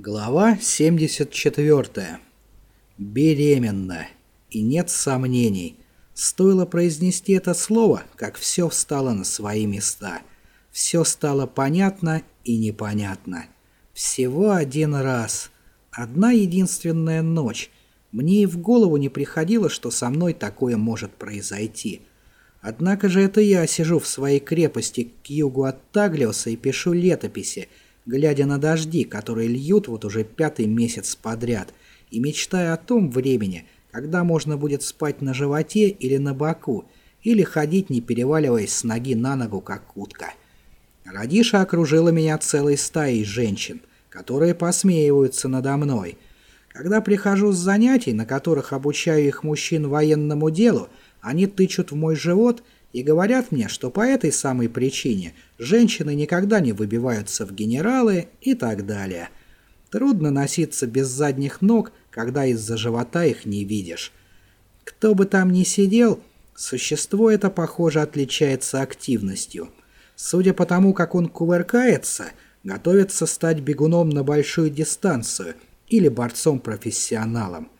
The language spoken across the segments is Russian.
Глава 74. Беременна. И нет сомнений. Стоило произнести это слово, как все встало на свои места. Все стало понятно и непонятно. Всего один раз. Одна единственная ночь. Мне и в голову не приходило, что со мной такое может произойти. Однако же это я сижу в своей крепости к югу от Таглиоса и пишу летописи, глядя на дожди, которые льют вот уже пятый месяц подряд, и мечтая о том времени, когда можно будет спать на животе или на боку, или ходить, не переваливаясь с ноги на ногу, как утка. Радиша окружила меня целой стаей женщин, которые посмеиваются надо мной. Когда прихожу с занятий, на которых обучаю их мужчин военному делу, они тычут в мой живот – и говорят мне, что по этой самой причине женщины никогда не выбиваются в генералы и так далее. Трудно носиться без задних ног, когда из-за живота их не видишь. Кто бы там ни сидел, существо это, похоже, отличается активностью. Судя по тому, как он кувыркается, готовится стать бегуном на большую дистанцию или борцом-профессионалом.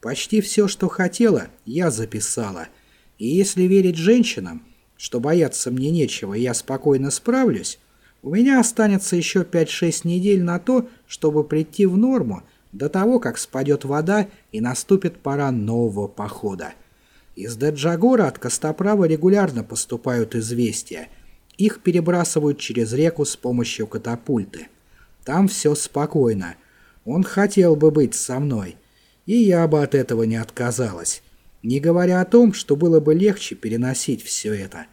Почти все, что хотела, я записала – и если верить женщинам, что бояться мне нечего, и я спокойно справлюсь, у меня останется еще 5-6 недель на то, чтобы прийти в норму до того, как спадет вода и наступит пора нового похода. Из Деджагора от Костоправа регулярно поступают известия. Их перебрасывают через реку с помощью катапульты. Там все спокойно. Он хотел бы быть со мной. И я бы от этого не отказалась. Не говоря о том, что было бы легче переносить все это.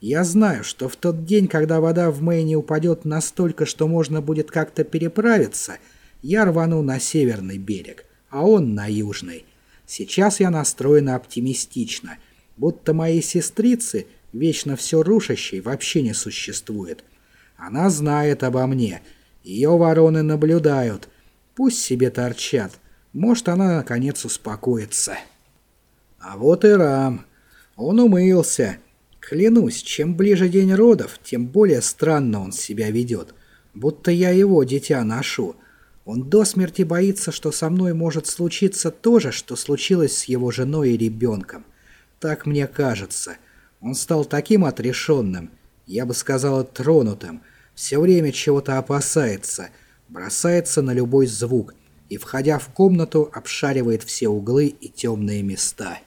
Я знаю, что в тот день, когда вода в Мэйне упадет настолько, что можно будет как-то переправиться, я рвану на северный берег, а он на южный. Сейчас я настроена оптимистично, будто моей сестрицы, вечно все рушащей, вообще не существует. Она знает обо мне, ее вороны наблюдают. Пусть себе торчат, может она наконец успокоится». А вот и Рам. Он умылся. Клянусь, чем ближе день родов, тем более странно он себя ведет. Будто я его дитя ношу. Он до смерти боится, что со мной может случиться то же, что случилось с его женой и ребенком. Так мне кажется. Он стал таким отрешенным, я бы сказала тронутым, все время чего-то опасается, бросается на любой звук и, входя в комнату, обшаривает все углы и темные места.